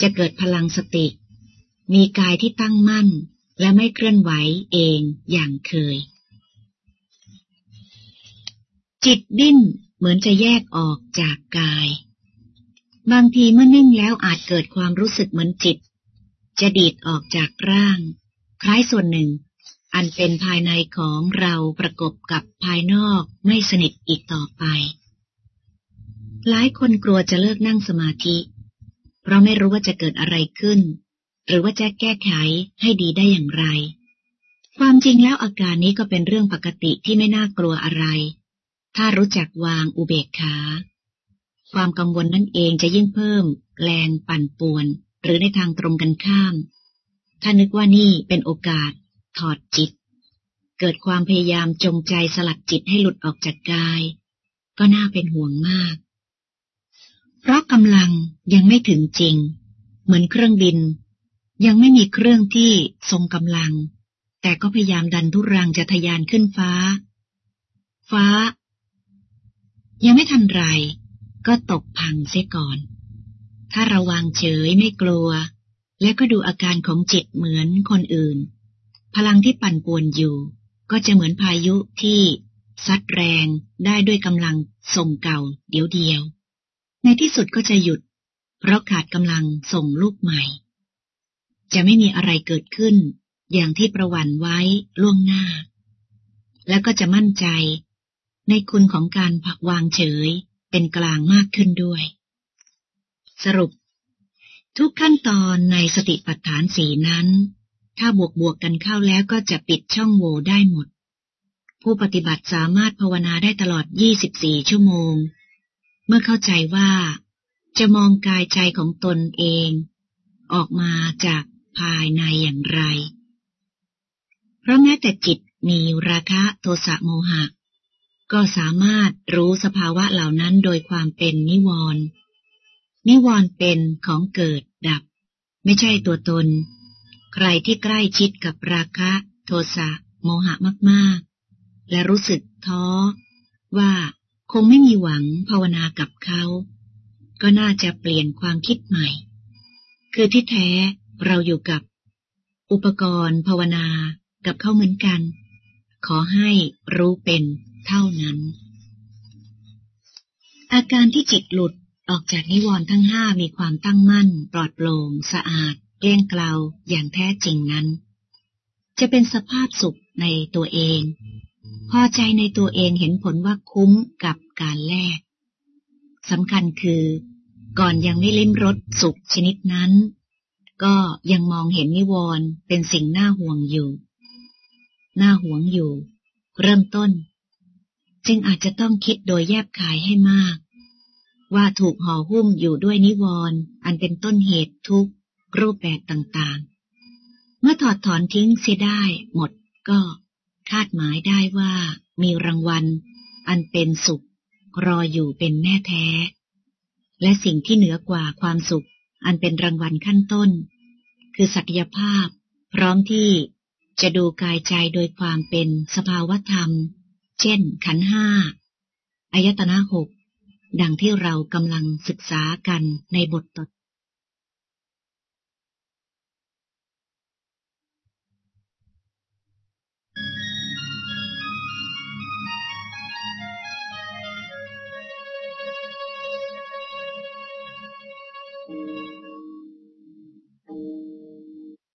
จะเกิดพลังสติ มีกายที่ตั้งมั่น และไม่เคลื่อนไหวเองอย่างเคย จิตดิ้นเหมือนจะแยกออกจากกาย บางทีเมื่อนิ่งแล้วอาจเกิดความรู้สึกเหมือนจิต จะดีดออกจากร่าง คล้ายส่วนหนึ่ง อันเป็นภายในของเราประกบกับภายนอกไม่สนิทอีกต่อไป หลายคนกลัวจะเลิกนั่งสมาธิเพราะไม่รู้ว่าจะเกิดอะไรขึ้น หรือว่าจะแก้ไขให้ดีได้อย่างไร ความจริงแล้วอาการนี้ก็เป็นเรื่องปกติที่ไม่น่ากลัวอะไร ถ้ารู้จักวางอุเบกขา ความกังวลนั่นเองจะยิ่งเพิ่มแรงปั่นป่วน หรือในทางตรงกันข้าม ถ้านึกว่านี่เป็นโอกาส ถอดจิต เกิดความพยายามจงใจสลัดจิตให้หลุดออกจากกาย ก็น่าเป็นห่วงมาก เพราะกำลังยังไม่ถึงจริง เหมือนเครื่องบิน ยังไม่มีเครื่องที่ทรงกำลัง แต่ก็พยายามดันทุรังจะทยานขึ้นฟ้า ฟ้า ยังไม่ทันไร ก็ตกพังเสียก่อน ถ้าระวังเฉยไม่กลัว และก็ดูอาการของจิตเหมือนคนอื่น พลังที่ปั่นป่วนอยู่ ก็จะเหมือนพายุที่ซัดแรงได้ด้วยกำลังส่งเก่าเดียวเดียว ในที่สุดก็จะหยุด เพราะขาดกำลังส่งลูกใหม่ จะไม่มีอะไรเกิดขึ้น อย่างที่ประวันไว้ล่วงหน้า แล้วก็จะมั่นใจ ในคุณของการผักวางเฉยเป็นกลางมากขึ้นด้วย สรุป ทุกขั้นตอนในสติปัฏฐานสีนั้น ถ้าบวกบวกกันเข้าแล้วก็จะปิดช่องโหว่ได้หมด ผู้ปฏิบัติสามารถภาวนาได้ตลอด 24 ชั่วโมง เมื่อเข้าใจว่า จะมองกายใจของตนเอง ออกมาจากภายในอย่างไร เพราะแม้แต่จิตมีราคะโทสะโมหะ ก็สามารถรู้สภาวะเหล่านั้นโดยความเป็นนิวรณ์นิวรณ์เป็นของเกิดดับ ไม่ใช่ตัวตน ใครที่ใกล้ชิดกับราคะ โทสะโมหะมาก ๆ และรู้สึกท้อว่า คงไม่มีหวังภาวนากับเขา ก็น่าจะเปลี่ยนความคิดใหม่ คือที่แท้เราอยู่กับ อุปกรณ์ภาวนากับเขาเหมือนกัน ขอให้รู้เป็นเท่านั้น อาการที่จิตหลุดออกจากนิวรณ์ทั้งห้ามีความตั้งมั่น ปลอดโปร่งสะอาดเกลี้ยงเกลาอย่างแท้จริงนั้น จะเป็นสภาพสุขในตัวเอง พอใจในตัวเองเห็นผลว่าคุ้มกับการแลกสำคัญคือ ก่อนยังไม่ลิ้มรสสุขชนิดนั้น ก็ยังมองเห็นนิวรณ์เป็นสิ่งน่าห่วงอยู่ น่าห่วงอยู่ เริ่มต้น จึงอาจจะต้องคิดโดยแยบขายให้มาก ว่าถูกห่อหุ้มอยู่ด้วยนิวรณ์อันเป็นต้นเหตุทุกรูปแบบต่างๆ เมื่อถอดถอนทิ้งเสียได้หมดก็ คาดหมายได้ว่ามีรางวัล อันเป็นสุข รออยู่เป็นแน่แท้ และสิ่งที่เหนือกว่าความสุข อันเป็นรางวัลขั้นต้น คือศักยภาพ พร้อมที่จะดูกายใจโดยความเป็นสภาวธรรม เช่น ขันห้าอายตนะหกดังที่เรากำลังศึกษากันในบทต่อ